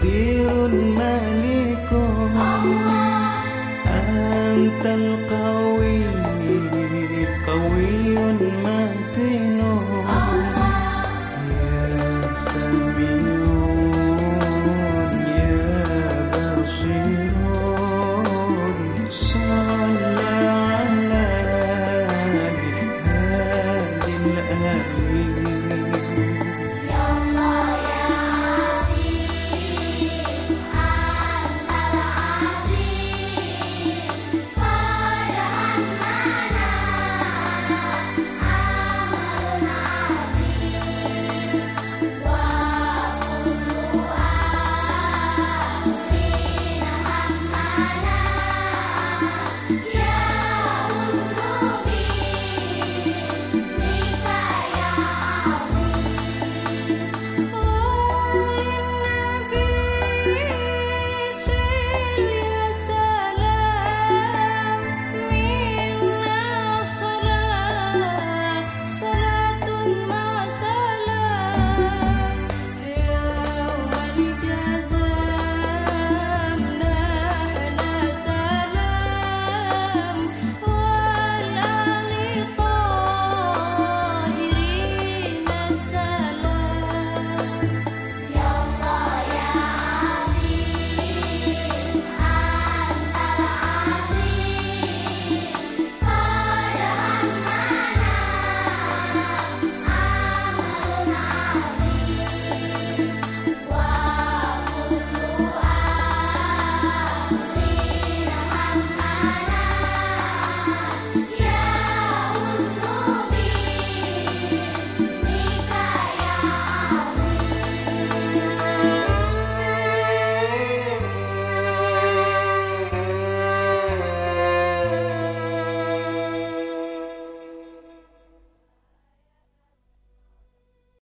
قدير مالك أنت القوي قوي متين يا سميع يا بصير صلى على هذه الآمين